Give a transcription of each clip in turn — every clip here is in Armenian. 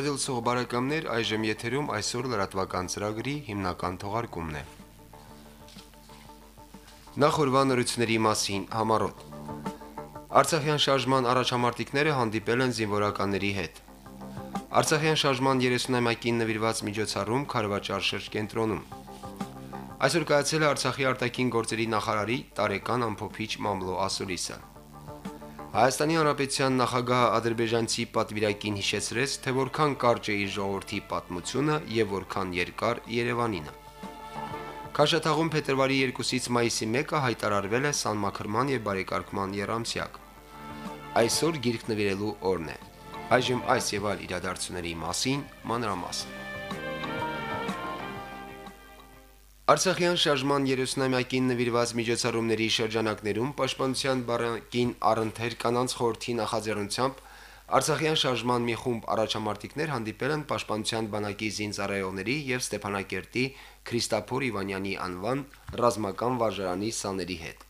Ռադիոլսող բարեկամներ, այժմ եթերում այսօր լրատվական ծրագրի հիմնական թողարկումն է։ Նախորban նորությունների մասին համարոտ։ Արցախյան շարժման առաջամարտիկները հանդիպել են զինվորականների հետ։ Արցախյան շարժման 30-ամյակին նվիրված միջոցառում Խարվաճար շրջկենտրոնում։ Այսօր կայացել է Արցախի արտաքին գործերի նախարարի տարեկան ամփոփիչ մամլո ասուլիսը։ Հայաստանի Հանրապետության նախագահը ադրբեջանցի պատվիրակին հիշեցրեց, թե որքան կարճ է իր ժողովրդի պատմությունը եւ որքան երկար Երևանինը։ Քաշաթաղում փետրվարի 2-ից մայիսի 1-ը հայտարարվել է սանմաքրման եւ բարեկարգման երամսյակ։ Այսօր գիրք նվիրելու օրն է։ Այժմ այս եւ այլ իրադարձությունների մասին մանրամասն։ Արցախյան շարժման 30-ամյակին նվիրված միջոցառումների շրջանակներում Պաշտպանության բանակին առընթեր կանանց խորհրդի նախաձեռնությամբ Արցախյան շարժման մի խումբ առաջամարտիկներ հանդիպել են Պաշտպանության բանակի զինծառայողների եւ Ստեփանակերտի Քրիստափոր Իվանյանի անվան ռազմական վարժարանի սաների հետ։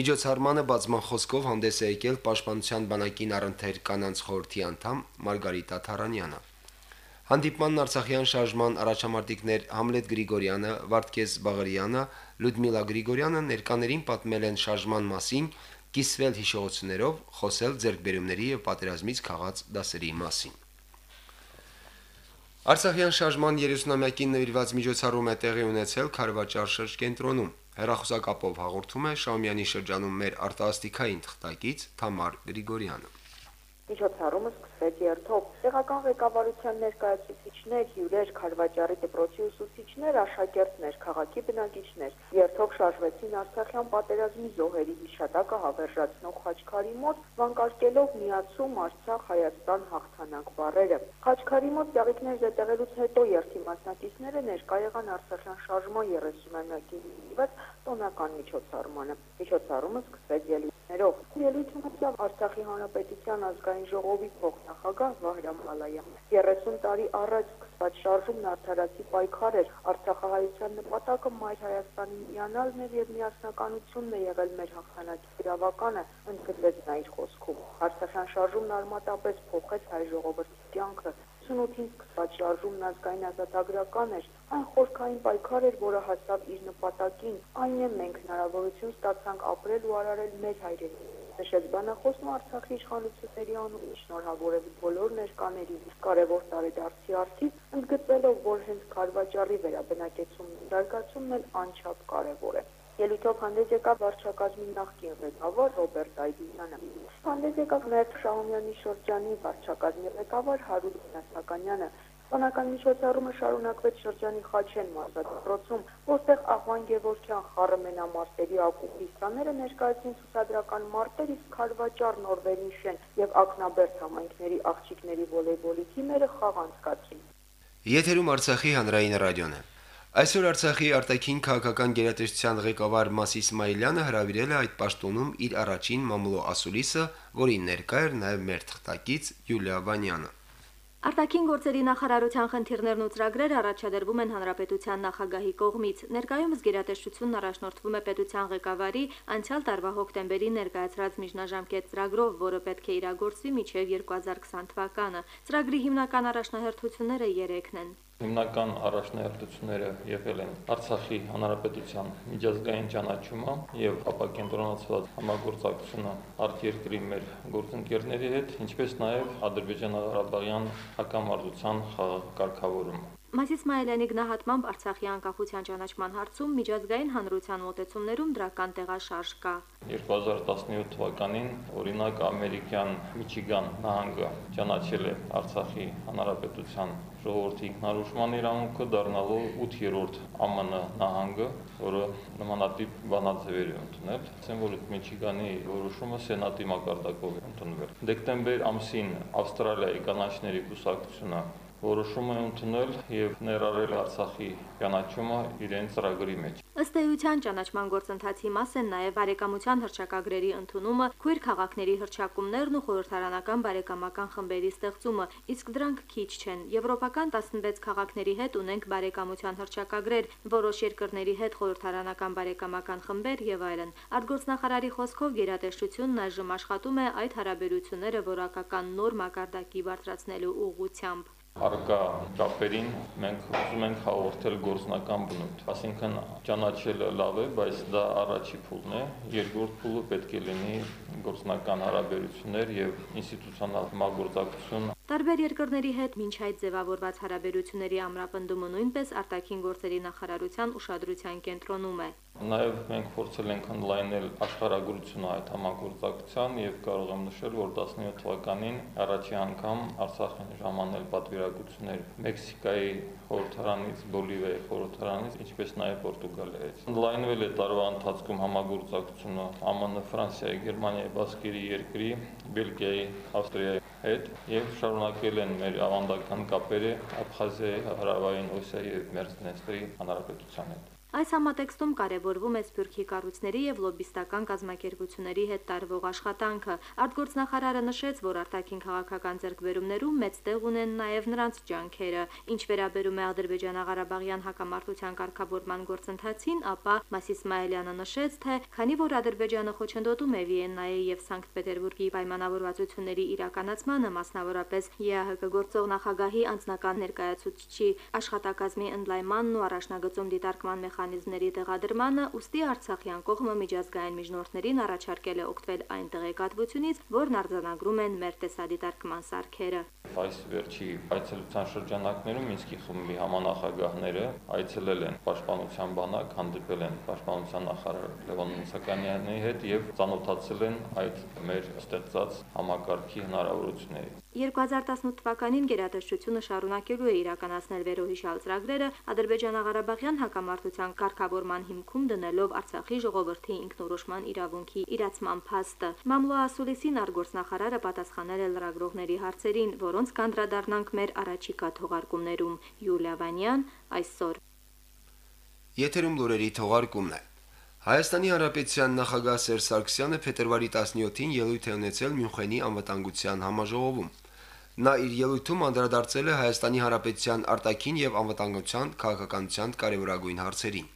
Միջոցառմանը բացման խոսքով հանդես է եկել Պաշտպանության բանակին առընթեր կանանց խորհրդի անդամ Մարգարիտա Թարանյանը։ Հանդիպմանն Արցախյան շարժման առաջամարտիկներ Համլետ Գրիգորյանը, Վարդգես Բաղարյանը, Լյուդմիլա Գրիգորյանը ներկաներին պատմել են շարժման մասին, կիսվել հիշողություններով, խոսել ձերկբերումների եւ պատերազմից քաղած դասերի մասին։ Արցախյան շարժման 30-ամյակին նվիրված միջոցառում է տեղի ունեցել Խարվաճար շրջկենտրոնում։ Հերախոսակապով հաղորդում է Շամյանի շրջանում մեր արտասթիկային թղթակից Թամար Գրիգորյանը։ Միջոցառումը սկսվեց երթով։ Տեղական ղեկավարության ներկայացուցիչներ, հյուրեր, Խարվաճարի դպրոցի ուսուցիչներ, աշակերտներ, քաղաքի բնակիչներ երթով շարժվեցին Արցախյան պատերազմի զոհերի հիշատակը հավերժացնող խաչքարի մոտ, վանկարկելով միացում Արցախ Հայաստան հաղթանակ բառերը։ Խաչքարի մոտ յաղիքներ զետեղելուց հետո երթի մասնակիցները ներկա եղան Արցախյան շարժման 30-ամյակի նվիրված տոնական միջոցառմանը։ Միջոցառումը սկսվեց ելույթներով։ Ելույթ ունեցավ Արցախի Հանրապետության ազգային ժողովի փոխնախագահ Վահրամ Ալայան։ 30 տարի առաջ սկսված շարժումն արդարացի պայքար էր։ Արցախահայության նպատակը Մայր Հայաստանի միանալն էր եւ միասնականությունն է եղել մեր հաղթանակի գրավականը, ընդգծեց նա իր խոսքում։ Արցախյան շարժումն արմատապես փոխեց հայ ժողովրդի կյանքը 88-ին սկսված շարժումն ազգային ազատագրական էր, այն խորքային պայքար էր, որը հասավ իր նպատակին, այն է մենք հնարավորություն ստացանք ապրել ու արարել մեր հայրենի նշեց բանախոսն ու Արցախի իշխանությունների անունից շնորհավորել բոլոր ներկաներին կարևոր տարեդարձի արդիվ ընդգծելով, որ հենց Խարվաճարի վերաբնակեցումն զարգացումն էլ անչափ կարևոր է։ Ելույթով հանդես եկավ վարչակազմի նախկին ղեկավար Ռոբերտ Այդինյանը։ Հանդես եկավ նաև Շահումյանի շրջանի վարչակազմի ղեկավար Հարութ Նասականյանը։ Բանական միջոցառումը շարունակվեց շրջանի Խաչեն մարզադպրոցում, որտեղ Աղվան Գևորգյան խառը մենամարտերի ակումբի սաները ներկայացին ցուցադրական մարտեր, իսկ Խարվաճար Նորվերին շեն եւ Ակնաբերդ համայնքների աղջիկների վոլեյբոլի թիմերը խաղ անցկացրին։ Եթերում Արցախի հանրային ռադիոն է։ Այսօր Արցախի արտաքին քաղաքական գերատեսչության ղեկավար Մաս Իսմայելյանը հրավիրել է այդ պաշտոնում իր առաջին մամլո ասուլիսը, որին ներկա էր նաև մեր թղթակից Յուլիա Վանյանը։ Արտաքին գործերի նախարարության խնդիրներն ու ծրագրերը առաջադրվում են հանրապետության նախագահի կողմից։ Ներկայումս գերատեսչությունն առաջնորդվում է պետության ղեկավարի անցյալ տարվա հոկտեմբերի ներկայացրած միջնաժամկետ ծրագրով, որը պետք է իրագործվի մինչև 2020 թվականը։ Ծրագրի հիմնական առաջնահերթությունները 3-ն են հիմնական առաջնահերթությունները եղել են Արցախի հանրապետության միջազգային ճանաչումը եւ ապակենտրոնացված համագործակցությունը արտերկրի մեր գործընկերների հետ, ինչպես նաեւ Ադրբեջան-Ղարաբաղյան հակամարտության խաղաղ կարգավորումը։ Մաս Իսմայելյանի գնահատմամբ Արցախի անկախության ճանաչման հարցում միջազգային հանրության մոտեցումներում դրական տեղաշարժ կա։ 2017 թվականին օրինակ ամերիկյան Միչիգան նահանգը ճանաչել է Արցախի հանրապետության ժողովրդի ինքնարոշման իրավունքը դառնալու 8-րդ ԱՄՆ նահանգը, որը նմանատիպ բանաձևեր է ընդունել։ Ասեմ, որ Միչիգանի որոշումը սենատի մակարդակով է ընդունվել։ Դեկտեմբեր ամսին Ավստրալիայի կանաչների կուսակցությունը որոշում է ընդունել եւ ներառել Արցախի ճանաչումը իրենց ծրագրի մեջ։ Ըստ էության ճանաչման գործընթացի մաս են նաև բարեկամության հրճակագրերի ընդունումը, քույր քաղաքների հրճակումներն ու խորհրդարանական բարեկամական խմբերի ստեղծումը, իսկ դրանք քիչ չեն։ Եվրոպական 16 քաղաքների հետ ունենք բարեկամության հրճակագրեր, որոշ երկրների հետ խորհրդարանական բարեկամական խմբեր եւ այլն։ Արտգործնախարարի խոսքով գերատեսչությունն այժմ աշխատում է այդ հարաբերությունները որակական նոր մակարդակի բարձրացնելու ուղղությամբ։ Արկա կապերին մենք ուզում ենք հաղորդել գործնական բնույթ, ասինքն ճանաչելը լավ է, բայց դա առաջի փուլն է, երկրորդ փուլը պետք է լինի գործնական հարաբերություններ եւ ինստիտուցիոնալ համագործակցություն Տարբեր երկրների հետ մինչ այդ ձևավորված հարաբերությունների ամրապնդումը նույնպես արտաքին գործերի նախարարության ուշադրության կենտրոնում է։ Նաև մենք փորձել ենք ընդլայնել աշխարհագրությունը այդ համագործակցության եւ կարող եմ նշել, որ 17 թվականին առաջի անգամ Արցախին ժամանել պատվիրակություններ Մեքսիկայի խորհրդարանից, Բոլիվիայի խորհրդարանից, ինչպես նաև Պորտուգալիայից։ Ընդլայնվել է տարվա ընթացքում համագործակցությունը ԱՄՆ, Ֆրանսիայի, Գերմանիայի, Բասկերի երկրի, Բելգիայի, Ավստրիայի հետ եւ շարունակել են մեր ավանդական կապերը Աբխազիայի, Հարավային Օսիայի եւ Մերձնեստրի հանրապետության հետ։ Այս համատեքստում կարևորվում է Սփյուռքի կառույցների եւ լոբիստական կազմակերպությունների հետ տարվող աշխատանքը։ Արտգործնախարարը նշեց, որ արտաքին քաղաքական ձեռքբերումներում մեծ տեղ ունեն նաեւ նրանց ջանքերը։ Ինչ վերաբերում է Ադրբեջանա-Ղարաբաղյան հակամարտության կարգավորման գործընթացին, ապա Մաս Իսմայելյանը նշեց, թե քանի որ Ադրբեջանը խոչընդոտում է Վիեննայի եւ Սանկտ Պետերբուրգի պայմանավորվածությունների իրականացմանը, մասնավորապես ԵԱՀԿ գործող նախագահի անձնական ներկայացուցիչի աշխատակազմի ընդլայնմանն ու առաջնագծում դիտարկման մեխանիզմը մեխանիզմների տեղադրմանը, ուստի Արցախյան կողմը միջազգային միջնորդներին առաջարկել է օգտվել այն տեղեկատվությունից, որն արձանագրում են մեր տեսադիտարկման սարքերը։ Այս վերջի այցելության շրջանակներում Մինսկի խմբի համանախագահները այցելել են Պաշտպանության բանակ, հանդիպել են Պաշտպանության նախարար Լևոն Մուսականյանի հետ եւ ծանոթացել են այդ մեր ստեղծած համակարգի հնարավորությունների։ 2018 թվականին գերատեսչությունը շարունակելու է իրականացնել վերոհիշալ ծրագրերը Ադրբեջանա-Ղարաբաղյան հակամարտության կարգավորման հիմքում դնելով Արցախի ժողովրդի ինքնորոշման իրավունքի իրացման փաստը։ Մամլո Ասուլիսին արգորսնախարարը պատասխանել է լրագրողների հարցերին, որոնց կանդրադառնանք մեր առաջիկա թողարկումներում։ Յուլիա Վանյան այսօր։ Եթերում լուրերի թողարկումն է։ Հայաստանի Հանրապետության նախագահ Սերժ Սարգսյանը փետրվարի 17-ին ելույթ է ունեցել Մյունխենի անվտանգության համաժողովում։ Նա իր ելույթում անդրադարձել է Հայաստանի Հանրապետության արտաքին եւ անվտանգության քաղաքականության կարևորագույն հարցերին։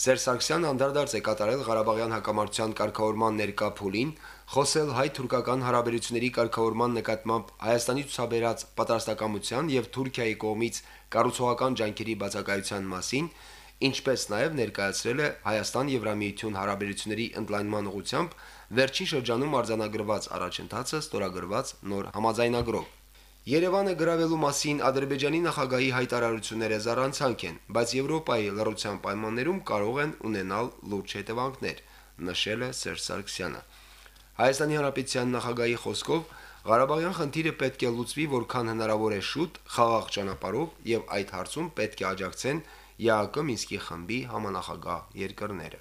Սերժ Սարգսյանը անդրադարձ է կատարել Ղարաբաղյան հակամարտության կարգավորման ներկա փուլին, խոսել հայ-թուրքական հարաբերությունների կարգավորման նկատմամբ Հայաստանի ցուցաբերած պատրաստակամության եւ Թուրքիայի կողմից կառուցողական ջանքերի բացակայության մասին, ինչպես նաև ներկայացրել է Հայաստան-Եվրամիություն հարաբերությունների ընդլայնման ուղղությամբ վերջին շրջանում արձանագրված առաջընթացը ստորագրված նոր համաձայնագրով։ Երևանը գրավելու մասին Ադրբեջանի նախագահի հայտարարությունները զառանցանք են, բայց Եվրոպայի լռության պայմաններում կարող են ունենալ լուրջ հետևանքներ, նշել է Սերժ Սարգսյանը։ Հայաստանի Հանրապետության նախագահի խոսքով Ղարաբաղյան խնդիրը պետք է լուծվի որքան հնարավոր է շուտ, խաղաղ ճանապարհով եւ այդ հարցում պետք է աջակցեն ԵԱԿ Մինսկի խմբի համանախագահ երկրները։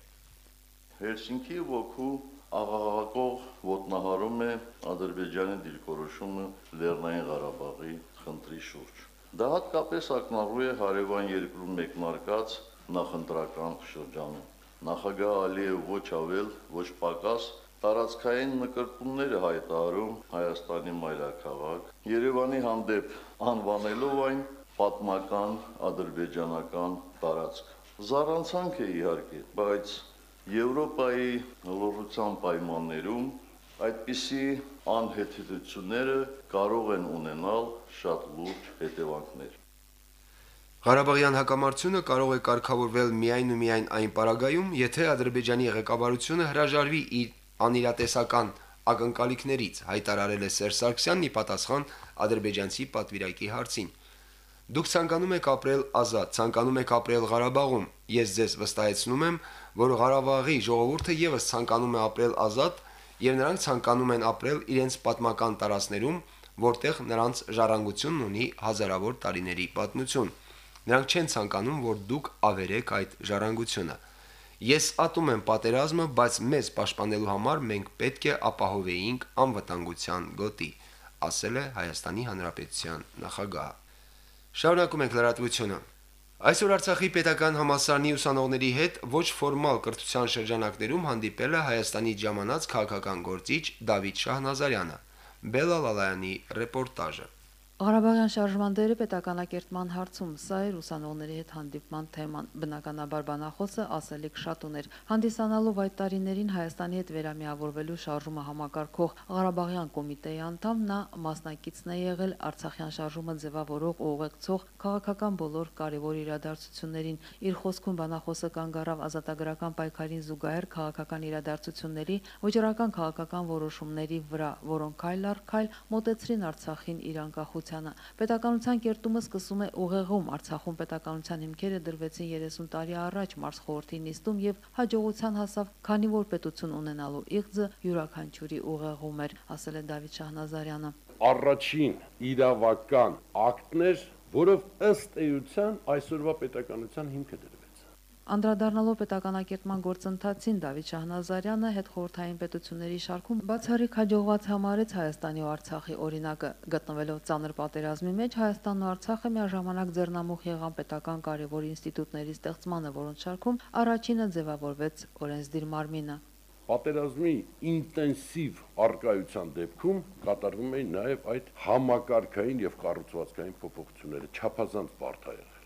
Հելսինկի ոգու աղաղակող ոտնահարում է Ադրբեջանի դիրքորոշումը Լեռնային Ղարաբաղի խնդրի շուրջ։ Դա հատկապես ակնառու է հարևան երկրում մեկնարկած նախընտրական շրջանում։ Նախագահ Ալիև ոչ ավել, ոչ պակաս տարածքային նկրտումները հայտարարում Հայաստանի մայրաքաղաք, Երևանի հանդեպ անվանելով այն պատմական ադրբեջանական տարածք։ Զառանցանք է իհարկե, բայց Եվրոպայի լոռության պայմաններում այդպիսի անհեթեթությունները կարող են ունենալ շատ լուրջ հետևանքներ։ Ղարաբաղյան հակամարտությունը կարող է կարգավորվել միայն ու միայն այն պարագայում, եթե Ադրբեջանի ղեկավարությունը հրաժարվի իր անիրատեսական ակնկալիքներից, հայտարարել է Սերժ Սարգսյանն ի պատասխան ադրբեջանցի պատվիրակի հարցին։ Դուք ցանկանում եք ապրել ազատ, ցանկանում եք ապրել Ղարաբաղում։ Ես ձեզ վստահեցնում եմ, որ Ղարաբաղի ժողովուրդը եւս ցանկանում է ապրել ազատ եւ նրանք ցանկանում են ապրել իրենց պատմական տարածքներում, որտեղ նրանց ժառանգությունն ունի հազարավոր տարիների պատմություն։ Նրանք չեն ցանկանում, որ դուք ավերեք այդ ժառանգությունը։ Ես ատում եմ պատերազմը, բայց մեզ պաշտպանելու համար մենք պետք է ապահովեինք անվտանգության գոտի, ասել է Հայաստանի Հանրապետության նախագահը։ Շարունակում ենք լրատվությունը։ Այսօր Արցախի պետական համալսարանի ուսանողների հետ ոչ ֆորմալ կրթության շրջանակներում հանդիպել է Հայաստանի ժամանած քաղաքական գործիչ Դավիթ Շահնազարյանը։ Բելալալայանի ռեպորտաժը։ Ղարաբաղյան շարժման դերը պետականակերտման հարցում սա էր ուսանողների հետ հանդիպման թեման։ Բնականաբար բանախոսը ասելիք շատ ուներ։ Հանդիսանալով այդ տարիներին Հայաստանի հետ վերամիավորվելու շարժումը համակարգող Ղարաբաղյան կոմիտեի անդամ նա մասնակիցն է եղել Արցախյան շարժումը ձևավորող ու ուղեկցող քաղաքական բոլոր կարևոր իրադարձություններին։ Իր խոսքում բանախոսը կանգ առավ ազատագրական պայքարին զուգահեռ քաղաքական իրադարձությունների, վճռական քաղաքական որոշումների վրա, որոնք քայլ առ քայլ մոտեցրին Արցախին իր անկախության պետականությանը։ Պետականության կերտումը սկսում է ուղեղում Արցախում պետականության հիմքերը դրվեցին 30 տարի առաջ Մարս խորհրդի նիստում եւ հաջողության հասավ, քանի որ պետություն ունենալու իղձը յուրաքանչյուրի ուղեղում էր, ասել է Դավիթ Շահնազարյանը։ Առաջին իրավական ակտներ, որով ըստ էության այսօրվա պետականության հիմքը դրվեց Անդրադառնալով պետականակերտման գործընթացին Դավիթ Շահնազարյանը հետ խորհրդային պետությունների շարքում բացառիկ հաջողված համարեց Հայաստանի ու Արցախի օրինակը, գտնվելով ծանր պատերազմի մեջ Հայաստանն ու Արցախը միաժամանակ ձեռնամուխ եղան պետական կարևոր ինստիտուտների ստեղծմանը, որոնց շարքում առաջինը ձևավորվեց օրենսդիր մարմինը պատերազմի ինտենսիվ արկայության դեպքում կատարվում էին նաև այդ համակարգային եւ կառուցվածքային փոփոխությունները չափազանց բարդ ա եղել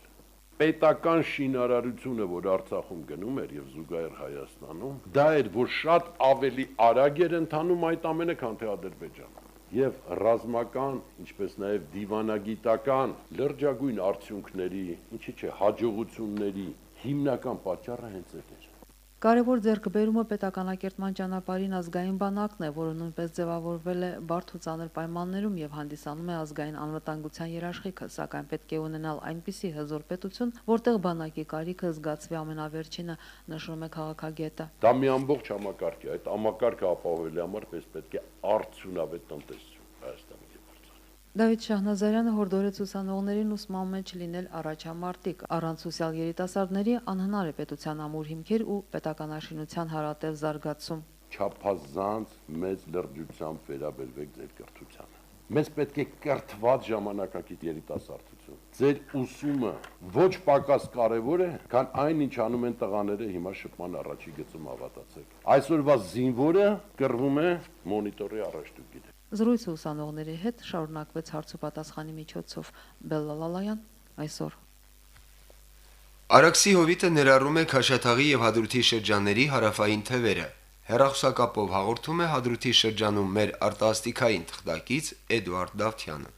պետական շինարարությունը, որ Արցախում գնում էր եւ զուգահեռ Հայաստանում, դա էր, որ շատ ավելի արագ էր ընթանում այդ ամենը, քան թե Ադրբեջանը եւ ռազմական, ինչպես նաեւ դիվանագիտական լրջագույն արդյունքների, ինչի՞ չէ, հաջողությունների հիմնական պատճառը հենց այդ էր։ Կարևոր ձեռքբերումը պետականակերտման ճանապարհին ազգային բանակն է, որը նույնպես ձևավորվել է բարդ ու ծանր պայմաններում եւ հանդիսանում է ազգային անվտանգության երաշխիքը, սակայն պետք է ունենալ այնպիսի հզոր պետություն, որտեղ բանակի կարիքը զգացվի ամենավերջինը, նշում է քաղաքագետը։ Դա մի ամբողջ համակարգ է, այդ համակարգը ապահովելու համար պես պետք է արդյունավետ տնտեսություն Դավիթ Շահնազարյանը հորդորեց ուսանողներին ուսման մեջ լինել առաջամարտիկ։ Առանց ուսյալ երիտասարդների անհնար է պետության ամուր հիմքեր ու պետականաշինության հարատև զարգացում։ Չափազանց մեծ լրջությամբ վերաբերվեք ձեր կրթությանը։ Մեզ պետք է կրթված ժամանակակից երիտասարդություն։ Ձեր ուսումը ոչ պակաս կարևոր է, քան այն, ինչ անում են տղաները հիմա շփման առաջի գծում հավատացեք։ Այսօրվա զինվորը կռվում է մոնիտորի առաջ դուք գիտեք Զրույցը ուսանողների հետ շարունակվեց հարցուպատասխանի միջոցով Բելլալալայան այսօր Արաքսի հովիտը ներառում է Քաշաթաղի եւ Հադրութի շրջանների հարավային թևերը։ Հերախոսակապով հաղորդում է Հադրութի շրջանում մեր արտասթիկային թղթակից Էդուարդ Դավթյանը։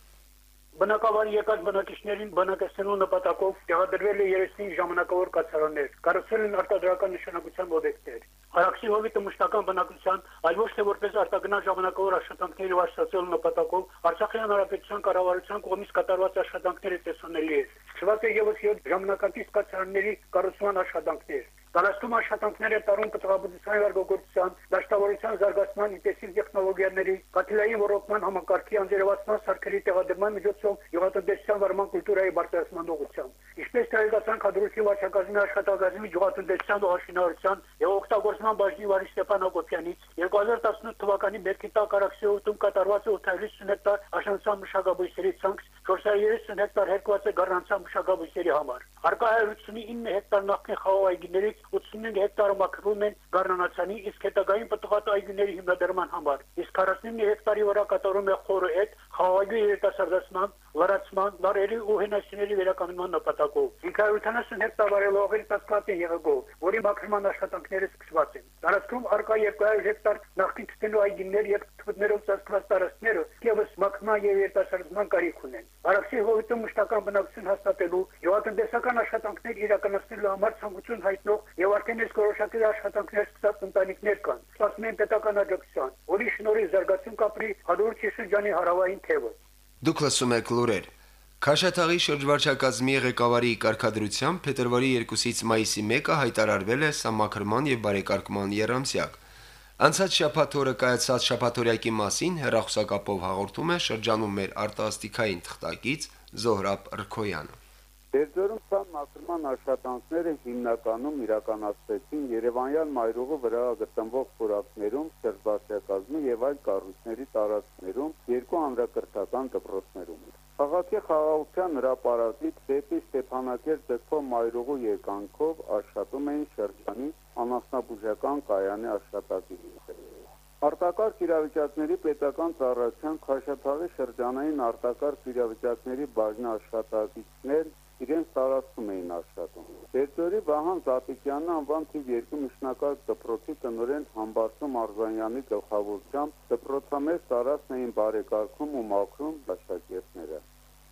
Բնակավար եկած բնակիչներին բնակեցնելու նպատակով տեղադրվել է 35 ժամանակավոր կացարաններ, կառուցվել են արտադրական նշանակության օբյեկտներ։ Արաքսի հովիտը մշտական բնակության, այլ ոչ թե որպես արտագնաց ժամանակավոր աշխատանքների վարչացելու նպատակով Արցախի հանրապետության կառավարության կողմից կատարված աշխատանքները տեսանելի է։ Շված է եւս 7 ժամանակակից կացարանների կառուցման աշխատանքներ։ Տարածքում աշխատանքները տարում կտղաբուծության վարգողության, դաշտավորության զարգացման ինտենսիվ տեխնոլոգիաների, կաթիլային ռոռոկման համակարգի անձրևացման սարքերի տեղադրման միջոցով գյուղատնտեսության վարման կուլտուրայի բարձրացման ուղղությամբ։ Ինչպես տեղեկացան կադրույթի վարչակազմի աշխատակազմի գյուղատնտեսության ողջունարության եւ օգտագործման բաժնի վարի Ստեփան Հակոբյանից 2018 թվականի մեկի տակ արաքսի ուտում կատարված 850 հեկտար աշնանցան մշակաբույսերի ցանց 430 հեկտար հերկված է գառնանցան մշակաբույսերի համար։ Հարկա 189 հեկտար նախկին խաղողայգիներից 85 հեկտարը մաքրվում են գառնանացանի, իսկ հետագային պտղատ այգիների հիմնադրման համար։ Իսկ 49 հեկտարի վրա կատարում է խորը հետ խաղաղի երիտասարդացման, լրացման, բարերի ու հենասյուների վերականգնման նպատակով։ 570 հեկտար բարելողերի տասկատ է եղեգով, որի մաքրման աշխատանքները սկսված են։ Տարածքում արկա 200 հեկտար նախկին թթենու այգիներ եւ թփուտներով ծածկված տարածքները եւս մաքրման եւ երիտասարդացման կարիք ունեն։ Արաքսի հովիտում մշտական բնակություն հաստատելու, գյուղատնտեսական աշխատանքներ իրականացնելու համար ցանկություն հայտնող եւ արդեն իսկ որոշակի աշխատանքներ սկսած ընտանիքներ կան։ Ստացվում են պետական աջակցության, որի շնորհիվ զարգացում կապրի Հադրութի շրջանի հարավային թևը։ Դուք լսում եք լուրեր։ Քաշաթաղի շրջվարչակազմի ղեկավարի կարգադրությամբ փետրվարի 2-ից մայիսի 1-ը հայտարարվել է սամաքրման եւ բարեկարգման երամսյակ։ Անցած շաբաթ օրը կայացած շաբաթօրյակի մասին հերախոսակապով հաղորդում է շրջանում մեր արտասթիկային թղթակից Զոհրաբ Ռքոյանը։ Դերձորում սա մաքրման աշխատանքները հիմնականում իրականացվեցին Երևանյան մայրուղու վրա գտնվող խորակներում, Սերբաստիակազմի եւ այլ կառույցների տարածքներում, երկու հանրակրթական դպրոցներում։ Խաղաղի խաղաղության հրապարակից դեպի Ստեփանակերտ ձգվող մայրուղու եկանքով աշխատում էին շրջանի անասնաբուժական կայանի աշխատակիցներ։ Արտակարգ իրավիճակների պետական ծառայության Խաշաթաղի շրջանային արտակարգ իրավիճակների բաժնի աշխատակիցներ իրենց տարածքում էին աշխատում։ Տերտորի Վահան Զապիկյանը անվան թիվ 2 միջնակարգ դպրոցի տնօրեն Համբարձում Արզանյանի գլխավորությամբ դպրոցամեջ տարածքն էին բարեկարգում ու մաքրում աշակերտները։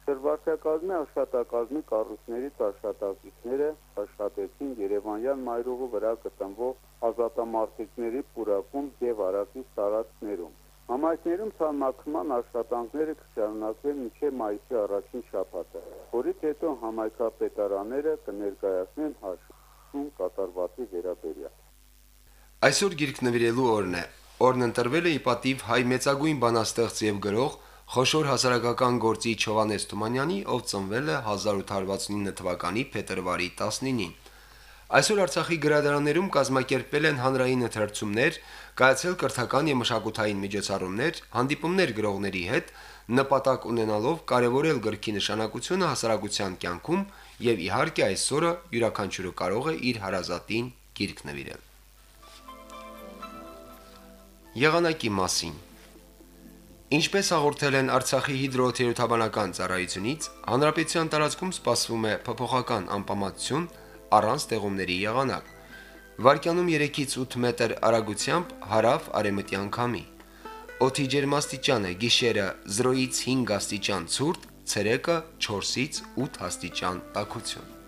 Շրջակազմի աշխատակազմի կառույցներից աշխատակիցները աշխատեցին Երևանյան մայրուղու վրա գտնվող ազատամարտիկների պուրակում եւ Արաքիս տարածքներում։ Համայնքներում ցամաքման աշխատանքները կշարունակվեն մինչև մայիսի առաջին շաբաթը, որից հետո համայնքապետարանները կներկայացնեն հաշվում կատարվածի վերաբերյալ։ Այսօր գիրք նվիրելու օրն է։ Օրն ընտրվել է ի պատիվ հայ մեծագույն բանաստեղծ եւ գրող խոշոր հասարակական գործիչ Հովանես Թումանյանի, ով ծնվել է 1869 թվականի փետրվարի 19-ին։ Այսօր Արցախի գրադարաններում կազմակերպվել են հանրային ընթերցումներ, կայացել կրթական եւ մշակութային միջոցառումներ, հանդիպումներ գրողների հետ, նպատակ ունենալով կարևորել գրքի նշանակությունը հասարակության կյանքում եւ իհարկե այսօրը յուրաքանչյուրը կարող է իր հարազատին գիրք նվիրել։ Եղանակի մասին. Ինչպես հաղորդել են Արցախի հիդրոթերապևտաբանական ծառայությունից, հանրապետության տարածքում սպասվում է փոփոխական անպամատություն առանց տեղումների եղանակ։ Վարկյանում 3-ից 8 մետր արագությամբ հարավ արևմտյան քամի։ Օդի ջերմաստիճանը՝ գիշերը 0-ից 5 աստիճան ցուրտ, ցերեկը 4-ից 8 աստիճան տաքություն։